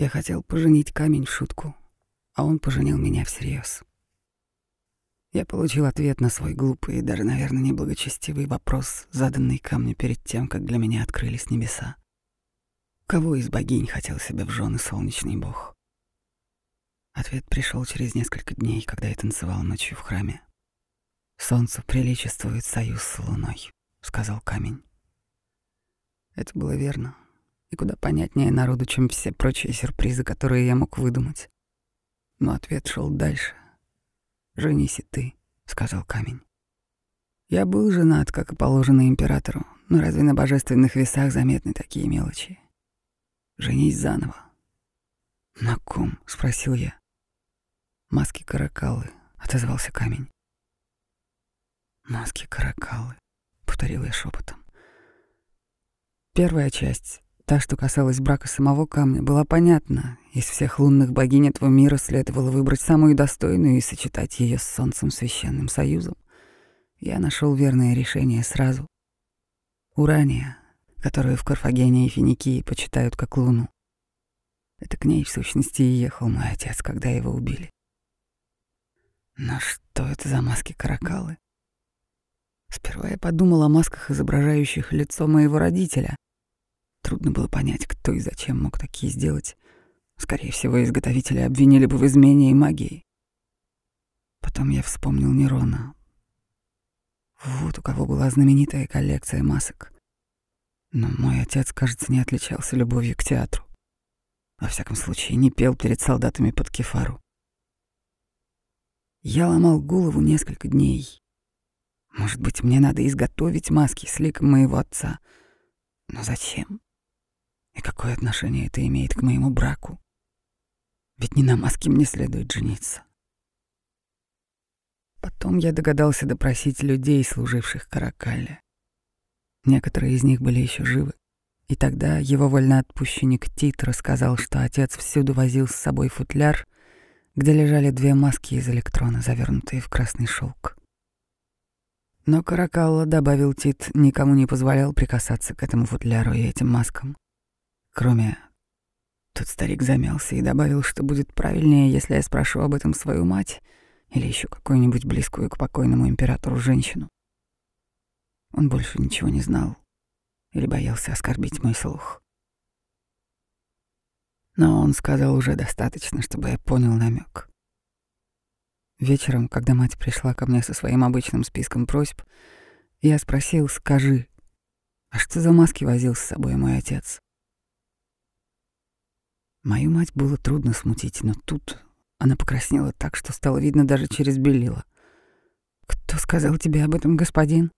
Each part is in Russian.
Я хотел поженить камень в шутку, а он поженил меня всерьез. Я получил ответ на свой глупый и даже, наверное, неблагочестивый вопрос, заданный камню перед тем, как для меня открылись небеса. Кого из богинь хотел себе в жены солнечный бог? Ответ пришел через несколько дней, когда я танцевал ночью в храме. «Солнцу приличествует союз с луной», — сказал камень. Это было верно и куда понятнее народу, чем все прочие сюрпризы, которые я мог выдумать. Но ответ шел дальше. «Женись и ты», — сказал камень. Я был женат, как и положено императору, но разве на божественных весах заметны такие мелочи? Женись заново. «На ком?» — спросил я. «Маски каракалы», — отозвался камень. «Маски каракалы», — повторил я шепотом. Первая часть Та, что касалась брака самого камня, была понятна. Из всех лунных богинь этого мира следовало выбрать самую достойную и сочетать ее с солнцем священным союзом. Я нашел верное решение сразу. Урания, которую в Карфагене и Финикии почитают как луну. Это к ней, в сущности, и ехал мой отец, когда его убили. Но что это за маски-каракалы? Сперва я подумал о масках, изображающих лицо моего родителя — Трудно было понять, кто и зачем мог такие сделать. Скорее всего, изготовители обвинили бы в измене и магии. Потом я вспомнил Нерона. Вот у кого была знаменитая коллекция масок. Но мой отец, кажется, не отличался любовью к театру. Во всяком случае, не пел перед солдатами под кефару. Я ломал голову несколько дней. Может быть, мне надо изготовить маски с ликом моего отца. Но зачем? И какое отношение это имеет к моему браку? Ведь не на маске мне следует жениться. Потом я догадался допросить людей, служивших Каракалле. Некоторые из них были еще живы. И тогда его вольноотпущенник Тит рассказал, что отец всюду возил с собой футляр, где лежали две маски из электрона, завернутые в красный шелк. Но Каракалла, добавил Тит, никому не позволял прикасаться к этому футляру и этим маскам. Кроме... Тут старик замялся и добавил, что будет правильнее, если я спрошу об этом свою мать или еще какую-нибудь близкую к покойному императору женщину. Он больше ничего не знал или боялся оскорбить мой слух. Но он сказал уже достаточно, чтобы я понял намек. Вечером, когда мать пришла ко мне со своим обычным списком просьб, я спросил, скажи, а что за маски возил с собой мой отец? Мою мать было трудно смутить, но тут она покраснела так, что стало видно даже через белила. «Кто сказал тебе об этом, господин?»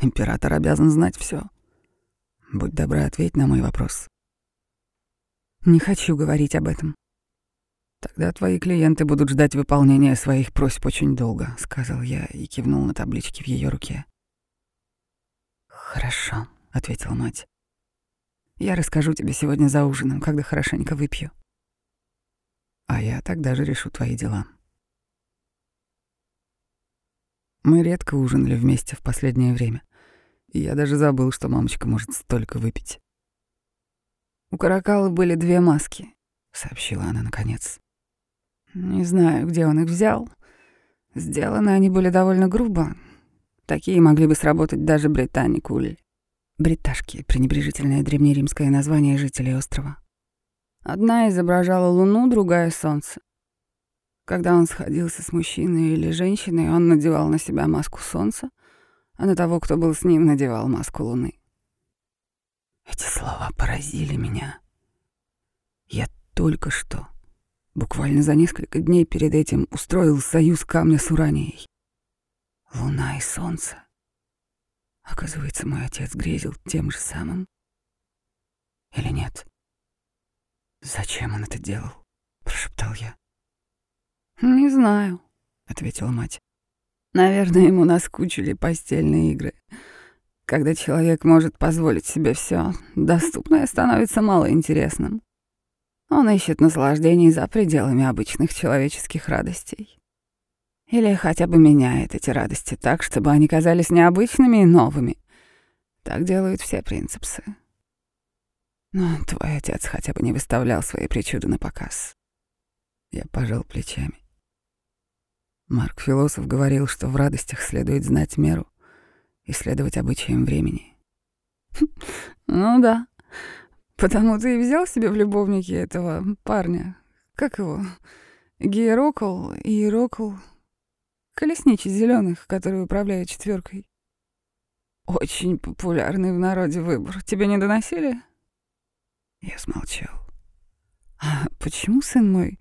«Император обязан знать все. Будь добра, ответь на мой вопрос». «Не хочу говорить об этом». «Тогда твои клиенты будут ждать выполнения своих просьб очень долго», — сказал я и кивнул на таблички в ее руке. «Хорошо», — ответила мать. Я расскажу тебе сегодня за ужином, когда хорошенько выпью. А я тогда же решу твои дела. Мы редко ужинали вместе в последнее время, и я даже забыл, что мамочка может столько выпить. «У Каракала были две маски», — сообщила она наконец. «Не знаю, где он их взял. Сделаны они были довольно грубо. Такие могли бы сработать даже британику или Бриташки — пренебрежительное древнеримское название жителей острова. Одна изображала луну, другая — солнце. Когда он сходился с мужчиной или женщиной, он надевал на себя маску солнца, а на того, кто был с ним, надевал маску луны. Эти слова поразили меня. Я только что, буквально за несколько дней перед этим, устроил союз камня с Уранией. Луна и солнце Оказывается, мой отец грезил тем же самым. Или нет? Зачем он это делал? Прошептал я. Не знаю, ответила мать. Наверное, ему наскучили постельные игры. Когда человек может позволить себе все, доступное становится малоинтересным. Он ищет наслаждений за пределами обычных человеческих радостей. Или хотя бы меняет эти радости так, чтобы они казались необычными и новыми. Так делают все принципсы. Но твой отец хотя бы не выставлял свои причуды на показ. Я пожал плечами. Марк Философ говорил, что в радостях следует знать меру и следовать обычаям времени. Ну да, потому ты и взял себе в любовники этого парня. Как его? Гиерокл и. Колесничий зеленых, который управляет четверкой. Очень популярный в народе выбор. Тебе не доносили? Я смолчал. А почему, сын мой,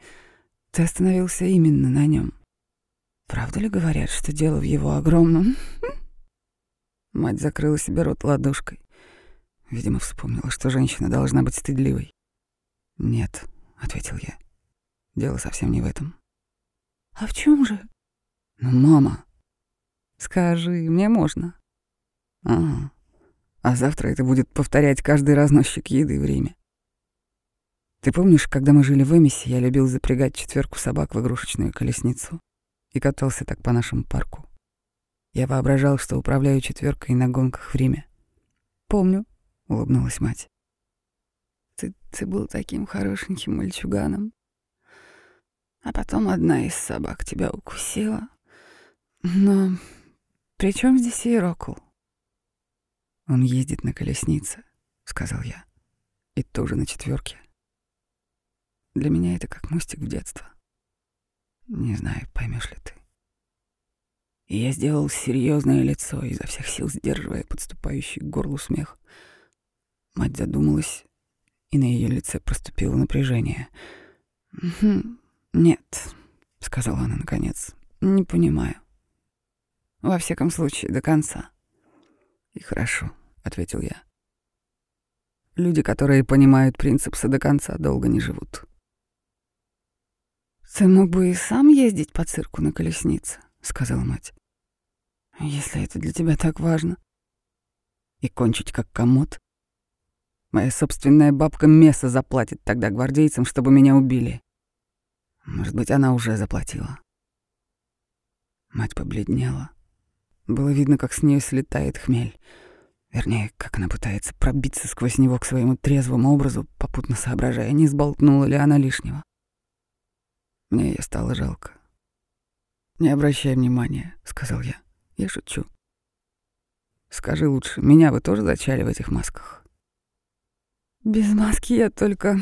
ты остановился именно на нем? Правда ли говорят, что дело в его огромном? Мать закрыла себе рот ладошкой. Видимо, вспомнила, что женщина должна быть стыдливой. «Нет», — ответил я. «Дело совсем не в этом». «А в чем же?» «Ну, мама». «Скажи, мне можно». «Ага. А завтра это будет повторять каждый разносчик еды в Риме. Ты помнишь, когда мы жили в Эмисе, я любил запрягать четверку собак в игрушечную колесницу и катался так по нашему парку. Я воображал, что управляю четверкой на гонках в Риме. «Помню», — улыбнулась мать. «Ты, ты был таким хорошеньким мальчуганом. А потом одна из собак тебя укусила. Но при чем здесь Ирокул?» «Он ездит на колеснице», — сказал я. «И тоже на четверке. Для меня это как мостик в детство. Не знаю, поймешь ли ты. И я сделал серьезное лицо, изо всех сил сдерживая подступающий к горлу смех. Мать задумалась, и на ее лице проступило напряжение. «Нет», — сказала она наконец, — «не понимаю. Во всяком случае, до конца». «И хорошо», — ответил я. «Люди, которые понимают принцип до конца, долго не живут». «Ты мог бы и сам ездить по цирку на колеснице», — сказала мать. «Если это для тебя так важно». «И кончить как комод. Моя собственная бабка Меса заплатит тогда гвардейцам, чтобы меня убили. Может быть, она уже заплатила». Мать побледнела. Было видно, как с нее слетает хмель. Вернее, как она пытается пробиться сквозь него к своему трезвому образу, попутно соображая, не сболтнула ли она лишнего. Мне ее стало жалко. «Не обращай внимания», — сказал я. «Я шучу. Скажи лучше, меня вы тоже зачали в этих масках?» «Без маски я только...»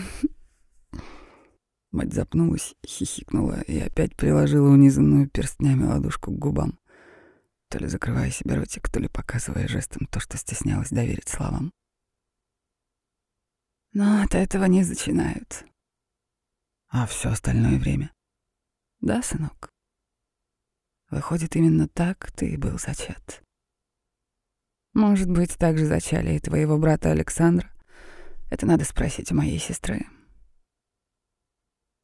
Мать запнулась, хихикнула и опять приложила унизанную перстнями ладошку к губам, то ли закрывая себе ротик, то ли показывая жестом то, что стеснялась доверить словам. Но от этого не зачинают. А все остальное время да, сынок? Выходит, именно так ты и был зачат. Может быть, так же зачали и твоего брата Александра. Это надо спросить у моей сестры.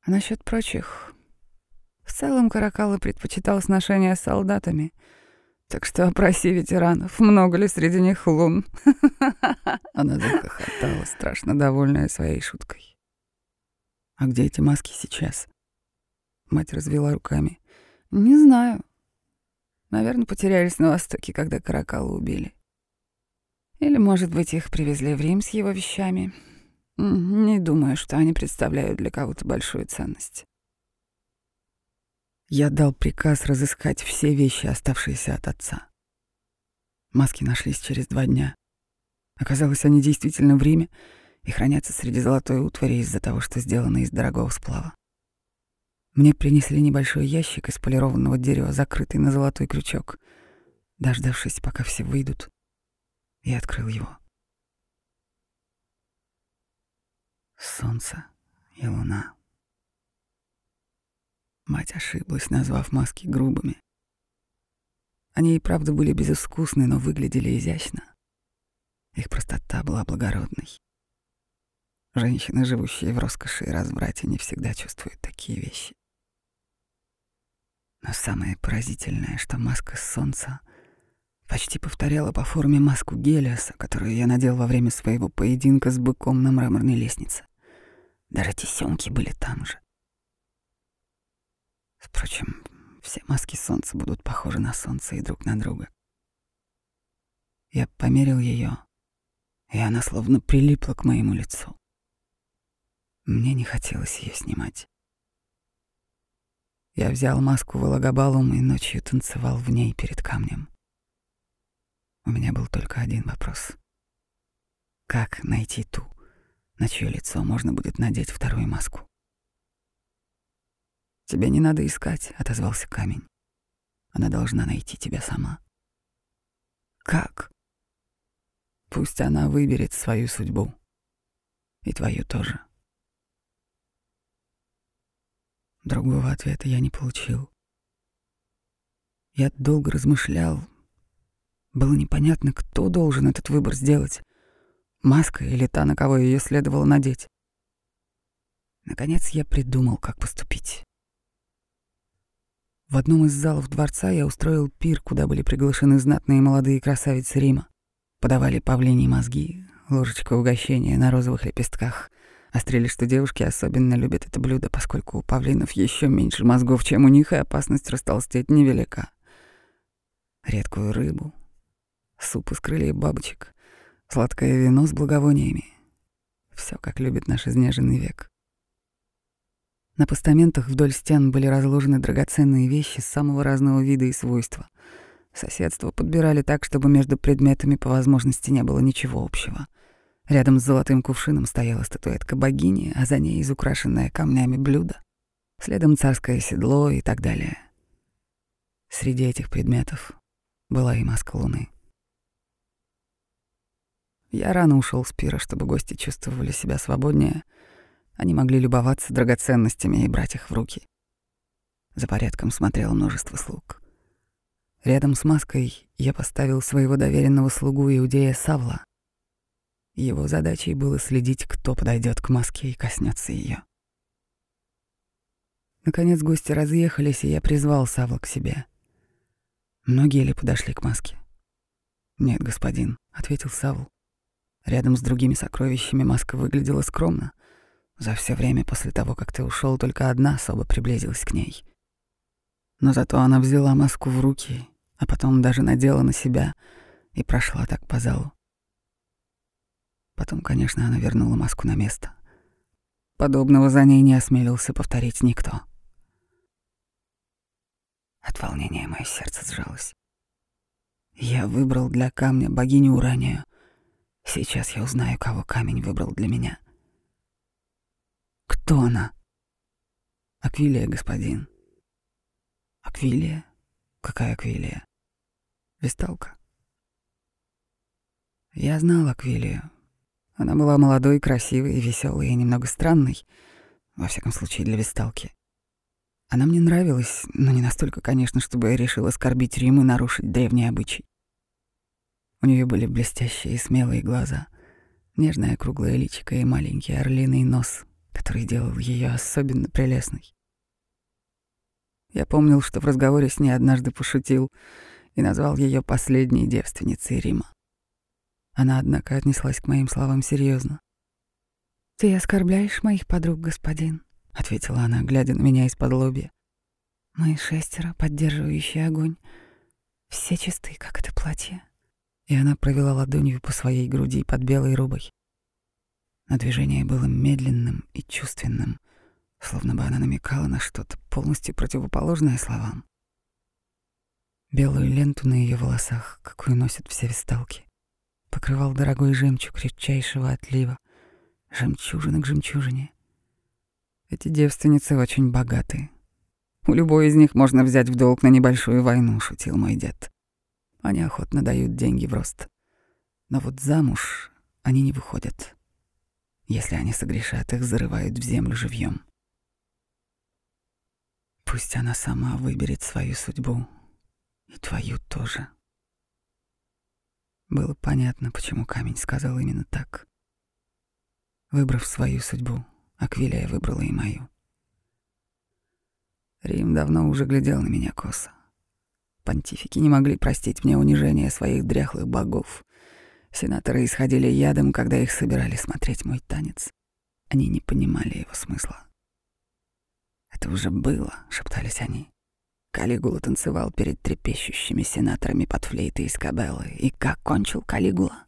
А насчет прочих... В целом Каракала предпочитал сношения с солдатами, так что опроси ветеранов, много ли среди них лун. Она захохотала, страшно довольная своей шуткой. А где эти маски сейчас? Мать развела руками. Не знаю. Наверное, потерялись на Востоке, когда Каракала убили. Или, может быть, их привезли в Рим с его вещами. Не думаю, что они представляют для кого-то большую ценность. Я дал приказ разыскать все вещи, оставшиеся от отца. Маски нашлись через два дня. Оказалось, они действительно в Риме и хранятся среди золотой утвари из-за того, что сделаны из дорогого сплава. Мне принесли небольшой ящик из полированного дерева, закрытый на золотой крючок. Дождавшись, пока все выйдут, я открыл его. Солнце и луна. Мать ошиблась, назвав маски грубыми. Они и правда были безыскусны, но выглядели изящно. Их простота была благородной. Женщины, живущие в роскоши и разврате, не всегда чувствуют такие вещи. Но самое поразительное, что маска солнца почти повторяла по форме маску Гелиоса, которую я надел во время своего поединка с быком на мраморной лестнице. Даже тесёмки были там же. Впрочем, все маски солнца будут похожи на солнце и друг на друга. Я померил ее и она словно прилипла к моему лицу. Мне не хотелось ее снимать. Я взял маску Вологобалум и ночью танцевал в ней перед камнем. У меня был только один вопрос. Как найти ту, на чье лицо можно будет надеть вторую маску? «Тебе не надо искать», — отозвался камень. «Она должна найти тебя сама». «Как?» «Пусть она выберет свою судьбу. И твою тоже». Другого ответа я не получил. Я долго размышлял. Было непонятно, кто должен этот выбор сделать. Маска или та, на кого ее следовало надеть. Наконец я придумал, как поступить. В одном из залов дворца я устроил пир, куда были приглашены знатные молодые красавицы Рима. Подавали павлиньи мозги, ложечка угощения на розовых лепестках — Острили, что девушки особенно любят это блюдо, поскольку у павлинов еще меньше мозгов, чем у них, и опасность растолстеть невелика. Редкую рыбу, суп из крыльев бабочек, сладкое вино с благовониями. Все, как любит наш изнеженный век. На постаментах вдоль стен были разложены драгоценные вещи самого разного вида и свойства. Соседство подбирали так, чтобы между предметами по возможности не было ничего общего — Рядом с золотым кувшином стояла статуэтка богини, а за ней изукрашенное камнями блюдо. Следом царское седло и так далее. Среди этих предметов была и маска луны. Я рано ушел с пира, чтобы гости чувствовали себя свободнее. Они могли любоваться драгоценностями и брать их в руки. За порядком смотрело множество слуг. Рядом с маской я поставил своего доверенного слугу Иудея Савла — его задачей было следить, кто подойдет к маске и коснется ее. Наконец гости разъехались, и я призвал Савла к себе. Многие ли подошли к маске? «Нет, господин», — ответил Савл. Рядом с другими сокровищами маска выглядела скромно. За все время после того, как ты ушел, только одна особо приблизилась к ней. Но зато она взяла маску в руки, а потом даже надела на себя и прошла так по залу. Потом, конечно, она вернула маску на место. Подобного за ней не осмелился повторить никто. От волнения мое сердце сжалось. Я выбрал для камня богиню Уранию. Сейчас я узнаю, кого камень выбрал для меня. Кто она? Аквилия, господин. Аквилия? Какая Аквилия? Весталка. Я знал Аквилию, она была молодой, красивой, веселой и немного странной, во всяком случае для весталки. Она мне нравилась, но не настолько, конечно, чтобы я решил оскорбить Рим и нарушить древний обычай. У нее были блестящие и смелые глаза, нежное круглое личико и маленький орлиный нос, который делал ее особенно прелестной. Я помнил, что в разговоре с ней однажды пошутил и назвал ее последней девственницей Рима. Она, однако, отнеслась к моим словам серьезно. «Ты оскорбляешь моих подруг, господин», — ответила она, глядя на меня из-под лобья. «Мы шестеро, поддерживающие огонь. Все чисты, как это платье». И она провела ладонью по своей груди под белой рубой. Но движение было медленным и чувственным, словно бы она намекала на что-то полностью противоположное словам. Белую ленту на ее волосах, какую носят все весталки, покрывал дорогой жемчуг редчайшего отлива, жемчужина к жемчужине. Эти девственницы очень богаты. У любой из них можно взять в долг на небольшую войну, шутил мой дед. Они охотно дают деньги в рост. Но вот замуж они не выходят. Если они согрешат, их зарывают в землю живьем. Пусть она сама выберет свою судьбу, и твою тоже. Было понятно, почему камень сказал именно так. Выбрав свою судьбу, Аквилия выбрала и мою. Рим давно уже глядел на меня косо. Понтифики не могли простить мне унижение своих дряхлых богов. Сенаторы исходили ядом, когда их собирали смотреть мой танец. Они не понимали его смысла. «Это уже было», — шептались они. Калигула танцевал перед трепещущими сенаторами под флейты из кабеллы. И как кончил Калигула?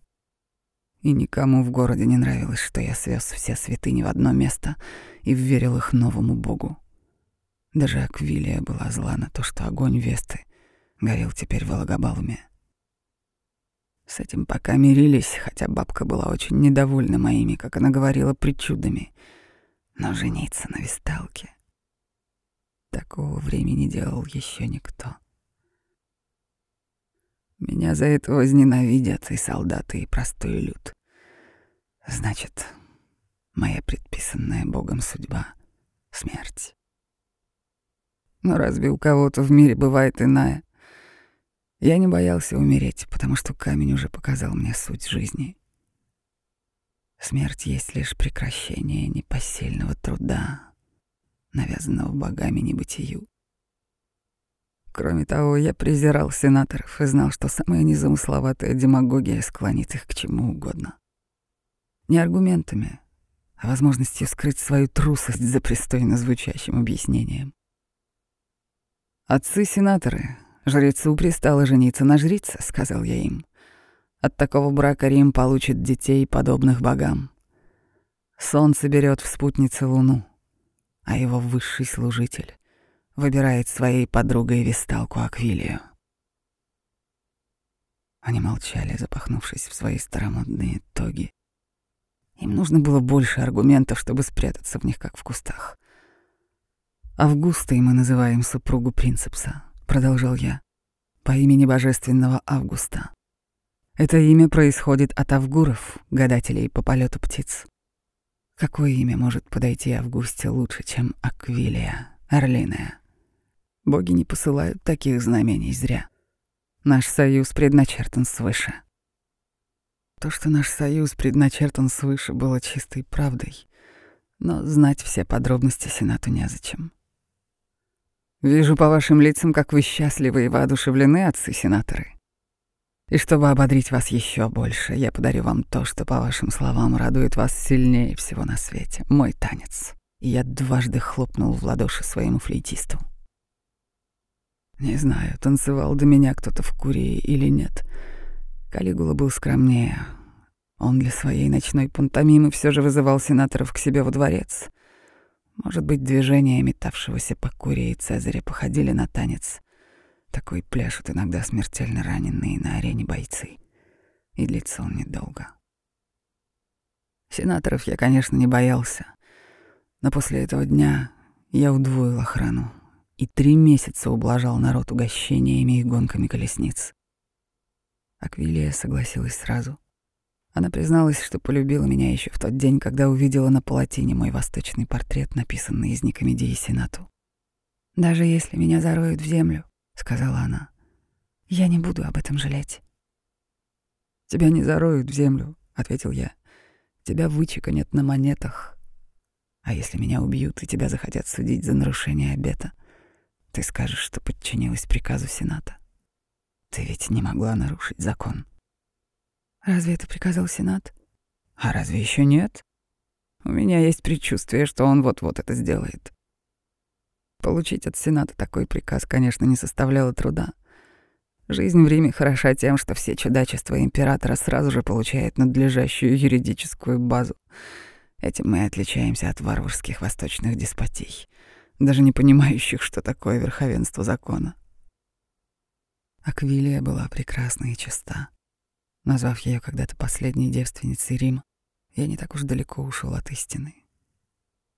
и никому в городе не нравилось, что я свез все святыни в одно место и вверил их новому богу. Даже Аквилия была зла на то, что огонь Весты горел теперь в Алагабалуме. С этим пока мирились, хотя бабка была очень недовольна моими, как она говорила, причудами. Но жениться на Весталке такого времени делал еще никто. Меня за это возненавидят и солдаты, и простой люд. Значит, моя предписанная Богом судьба — смерть. Но разве у кого-то в мире бывает иная? Я не боялся умереть, потому что камень уже показал мне суть жизни. Смерть есть лишь прекращение непосильного труда, навязанного богами небытию. Кроме того, я презирал сенаторов и знал, что самая незамысловатая демагогия склонит их к чему угодно. Не аргументами, а возможностью скрыть свою трусость за пристойно звучащим объяснением. «Отцы-сенаторы, жрецу пристало жениться на жрице», — сказал я им. «От такого брака Рим получит детей, подобных богам. Солнце берет в спутнице луну, а его высший служитель выбирает своей подругой весталку Аквилию». Они молчали, запахнувшись в свои старомодные тоги. Им нужно было больше аргументов, чтобы спрятаться в них, как в кустах. «Августой мы называем супругу принцепса», — продолжал я, — «по имени божественного Августа. Это имя происходит от авгуров, гадателей по полету птиц. Какое имя может подойти Августе лучше, чем Аквилия, Орлиная? Боги не посылают таких знамений зря. Наш союз предначертан свыше». То, что наш союз предначертан свыше, было чистой правдой, но знать все подробности Сенату незачем. Вижу по вашим лицам, как вы счастливы и воодушевлены, отцы-сенаторы. И чтобы ободрить вас еще больше, я подарю вам то, что, по вашим словам, радует вас сильнее всего на свете — мой танец. И я дважды хлопнул в ладоши своему флейтисту. Не знаю, танцевал до меня кто-то в Курии или нет — Калигула был скромнее. Он для своей ночной пантомимы все же вызывал сенаторов к себе во дворец. Может быть, движения метавшегося по Курии Цезаря походили на танец. Такой пляшут иногда смертельно раненые на арене бойцы. И длится он недолго. Сенаторов я, конечно, не боялся. Но после этого дня я удвоил охрану и три месяца ублажал народ угощениями и гонками колесниц. Аквилия согласилась сразу. Она призналась, что полюбила меня еще в тот день, когда увидела на палатине мой восточный портрет, написанный из Никомедии Сенату. «Даже если меня зароют в землю», — сказала она, — «я не буду об этом жалеть». «Тебя не зароют в землю», — ответил я. «Тебя вычеканят на монетах. А если меня убьют и тебя захотят судить за нарушение обета, ты скажешь, что подчинилась приказу Сената». Ты ведь не могла нарушить закон. Разве это приказал Сенат? А разве еще нет? У меня есть предчувствие, что он вот-вот это сделает. Получить от Сената такой приказ, конечно, не составляло труда. Жизнь в Риме хороша тем, что все чудачества императора сразу же получают надлежащую юридическую базу. Этим мы отличаемся от варварских восточных деспотий, даже не понимающих, что такое верховенство закона. Аквилия была прекрасна и чиста. Назвав ее когда-то последней девственницей Рима, я не так уж далеко ушел от истины.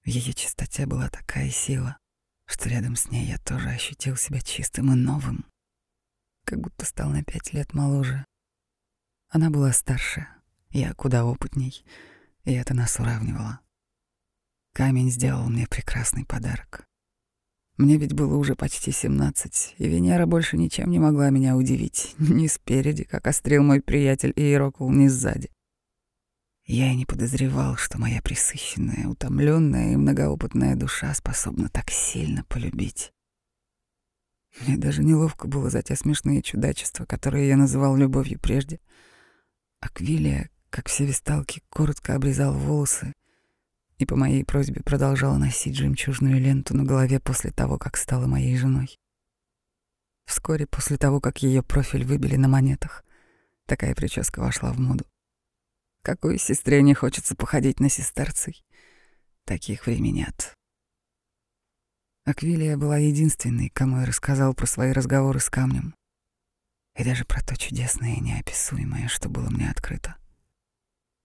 В ее чистоте была такая сила, что рядом с ней я тоже ощутил себя чистым и новым, как будто стал на пять лет моложе. Она была старше, я куда опытней, и это нас уравнивало. Камень сделал мне прекрасный подарок. Мне ведь было уже почти семнадцать, и Венера больше ничем не могла меня удивить. Ни спереди, как острил мой приятель Иерокул, ни сзади. Я и не подозревал, что моя присыщенная, утомленная и многоопытная душа способна так сильно полюбить. Мне даже неловко было за те смешные чудачества, которые я называл любовью прежде. Аквилия, как все висталки, коротко обрезал волосы и по моей просьбе продолжала носить жемчужную ленту на голове после того, как стала моей женой. Вскоре после того, как ее профиль выбили на монетах, такая прическа вошла в моду. Какой сестре не хочется походить на сестерцей? Таких времени нет. Аквилия была единственной, кому я рассказал про свои разговоры с камнем. И даже про то чудесное и неописуемое, что было мне открыто.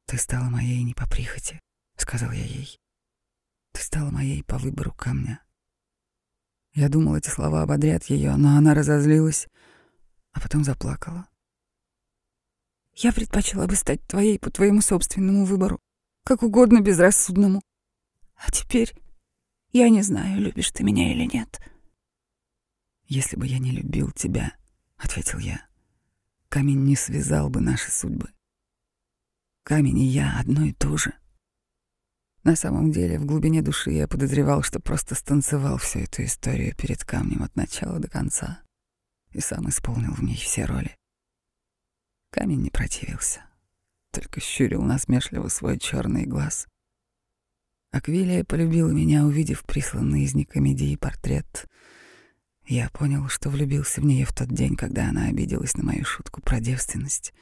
«Ты стала моей не по прихоти», — сказал я ей. «Ты стала моей по выбору камня». Я думал, эти слова ободрят ее, но она разозлилась, а потом заплакала. «Я предпочла бы стать твоей по твоему собственному выбору, как угодно безрассудному. А теперь я не знаю, любишь ты меня или нет». «Если бы я не любил тебя», — ответил я, — «камень не связал бы наши судьбы. Камень и я одно и то же». На самом деле, в глубине души я подозревал, что просто станцевал всю эту историю перед камнем от начала до конца и сам исполнил в ней все роли. Камень не противился, только щурил насмешливо свой черный глаз. Аквилия полюбила меня, увидев присланный из Никомедии портрет. Я понял, что влюбился в нее в тот день, когда она обиделась на мою шутку про девственность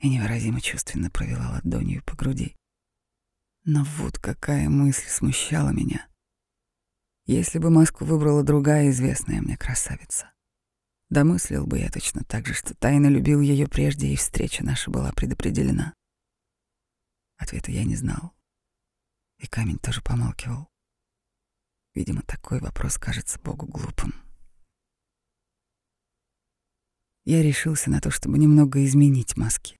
и невыразимо чувственно провела ладонью по груди. Но вот какая мысль смущала меня. Если бы маску выбрала другая известная мне красавица. Домыслил бы я точно так же, что тайно любил ее прежде, и встреча наша была предопределена. Ответа я не знал. И камень тоже помалкивал. Видимо, такой вопрос кажется Богу глупым. Я решился на то, чтобы немного изменить маски.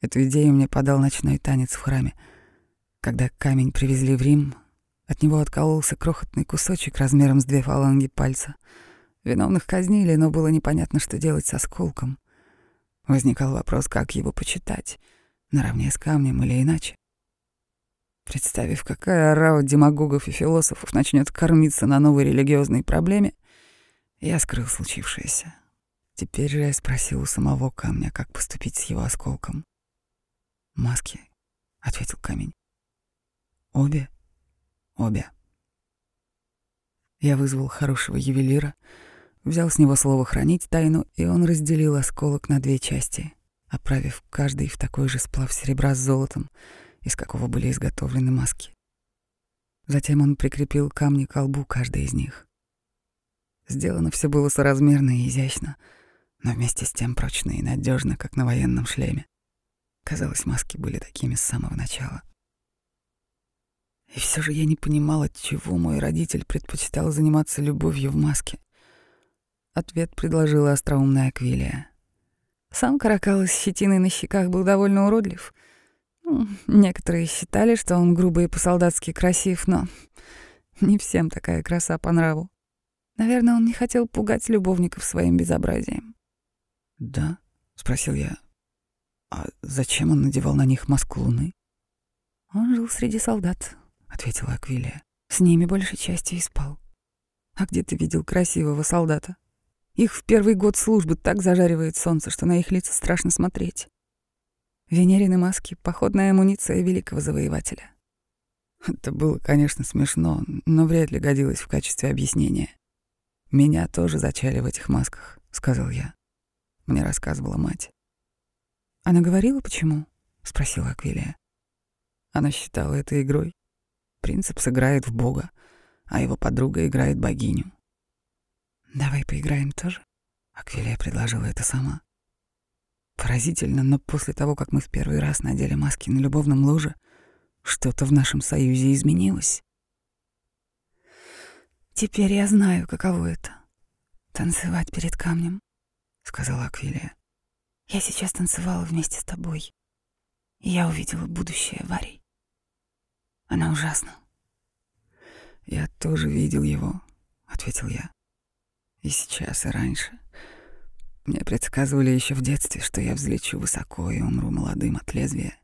Эту идею мне подал ночной танец в храме — когда камень привезли в Рим, от него откололся крохотный кусочек размером с две фаланги пальца. Виновных казнили, но было непонятно, что делать с осколком. Возникал вопрос, как его почитать, наравне с камнем или иначе. Представив, какая орава демагогов и философов начнет кормиться на новой религиозной проблеме, я скрыл случившееся. Теперь же я спросил у самого камня, как поступить с его осколком. «Маски», — ответил камень. Обе? Обе. Я вызвал хорошего ювелира, взял с него слово хранить тайну, и он разделил осколок на две части, оправив каждый в такой же сплав серебра с золотом, из какого были изготовлены маски. Затем он прикрепил камни к колбу каждой из них. Сделано все было соразмерно и изящно, но вместе с тем прочно и надежно, как на военном шлеме. Казалось, маски были такими с самого начала. И все же я не понимал, от чего мой родитель предпочитал заниматься любовью в маске. Ответ предложила остроумная Аквилия. Сам Каракал с щетиной на щеках был довольно уродлив. Ну, некоторые считали, что он грубый и по-солдатски красив, но не всем такая краса по нраву. Наверное, он не хотел пугать любовников своим безобразием. «Да?» — спросил я. «А зачем он надевал на них маску луны?» Он жил среди солдат, ответила Аквилия. С ними большей частью и спал. А где ты видел красивого солдата? Их в первый год службы так зажаривает солнце, что на их лица страшно смотреть. Венерины маски — походная амуниция великого завоевателя. Это было, конечно, смешно, но вряд ли годилось в качестве объяснения. «Меня тоже зачали в этих масках», — сказал я. Мне рассказывала мать. «Она говорила, почему?» — спросила Аквилия. Она считала это игрой. Принцип сыграет в бога, а его подруга играет богиню. «Давай поиграем тоже?» Аквилия предложила это сама. Поразительно, но после того, как мы в первый раз надели маски на любовном ложе, что-то в нашем союзе изменилось. «Теперь я знаю, каково это — танцевать перед камнем», — сказала Аквилия. «Я сейчас танцевала вместе с тобой, и я увидела будущее Варей. Она ужасна. Я тоже видел его, ответил я. И сейчас, и раньше. Мне предсказывали еще в детстве, что я взлечу высоко и умру молодым от лезвия.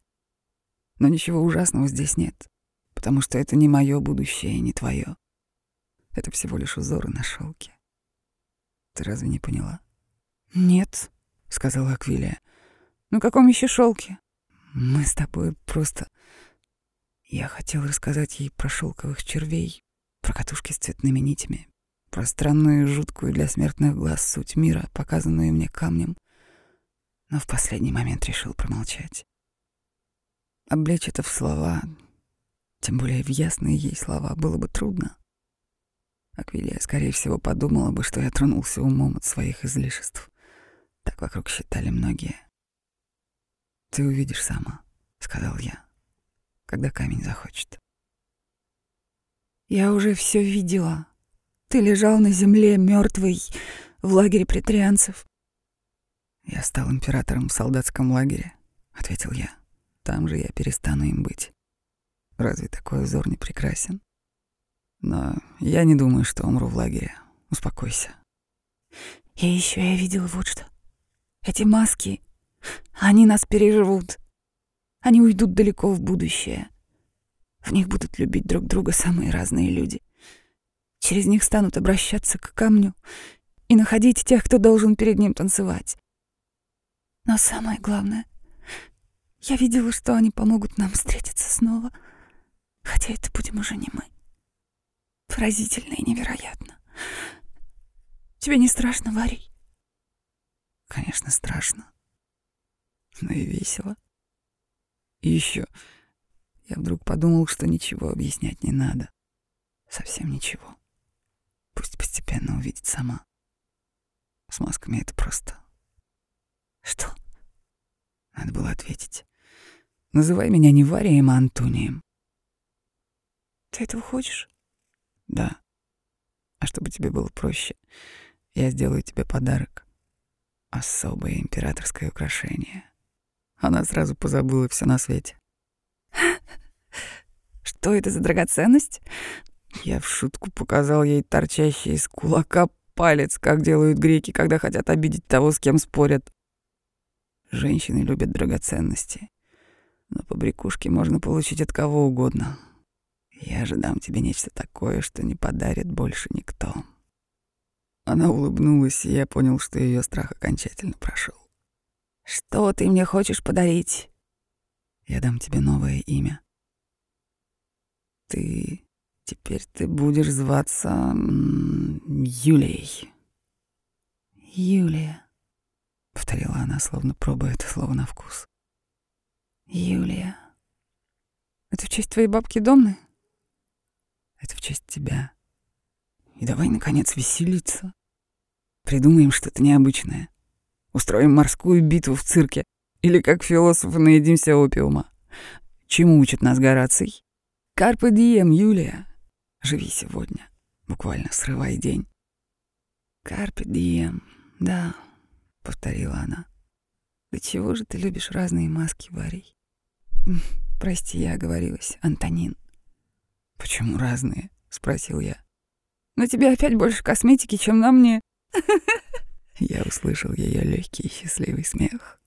Но ничего ужасного здесь нет, потому что это не мое будущее и не твое. Это всего лишь узоры на шелке. Ты разве не поняла? Нет, сказала Аквилия. На каком еще шелке? Мы с тобой просто я хотел рассказать ей про шелковых червей, про катушки с цветными нитями, про странную и жуткую для смертных глаз суть мира, показанную мне камнем, но в последний момент решил промолчать. облечь это в слова, тем более в ясные ей слова, было бы трудно. Аквилия, скорее всего, подумала бы, что я тронулся умом от своих излишеств. Так вокруг считали многие. «Ты увидишь сама», — сказал я, — «когда камень захочет». «Я уже все видела. Ты лежал на земле, мертвый, в лагере претарианцев». «Я стал императором в солдатском лагере», — ответил я. «Там же я перестану им быть. Разве такой узор не прекрасен? Но я не думаю, что умру в лагере. Успокойся». «И еще я видела вот что. Эти маски, они нас переживут. Они уйдут далеко в будущее. В них будут любить друг друга самые разные люди. Через них станут обращаться к камню и находить тех, кто должен перед ним танцевать. Но самое главное, я видела, что они помогут нам встретиться снова, хотя это будем уже не мы. Поразительно и невероятно. Тебе не страшно, Варий? Конечно, страшно. Но и весело. И еще я вдруг подумал, что ничего объяснять не надо. Совсем ничего. Пусть постепенно увидит сама. С масками это просто. Что? Надо было ответить. Называй меня не Варием, а Антонием. Ты этого хочешь? Да. А чтобы тебе было проще, я сделаю тебе подарок особое императорское украшение. Она сразу позабыла все на свете. Что это за драгоценность? Я в шутку показал ей торчащий из кулака палец, как делают греки, когда хотят обидеть того, с кем спорят. Женщины любят драгоценности, но побрякушки можно получить от кого угодно. Я же дам тебе нечто такое, что не подарит больше никто. Она улыбнулась, и я понял, что ее страх окончательно прошел. «Что ты мне хочешь подарить?» «Я дам тебе новое имя. Ты... Теперь ты будешь зваться... Юлией». «Юлия», — повторила она, словно пробуя это слово на вкус. «Юлия. Это в честь твоей бабки Домны?» «Это в честь тебя. И давай, наконец, веселиться. Придумаем что-то необычное. Устроим морскую битву в цирке. Или, как философы, наедимся опиума. Чему учит нас Гораций? Карпе дием, Юлия. Живи сегодня. Буквально срывай день. Карпе дием, да, повторила она. Да чего же ты любишь разные маски, Варий? Прости, я оговорилась, Антонин. Почему разные? спросил я. На тебе опять больше косметики, чем на мне. Я услышал ее легкий счастливый смех.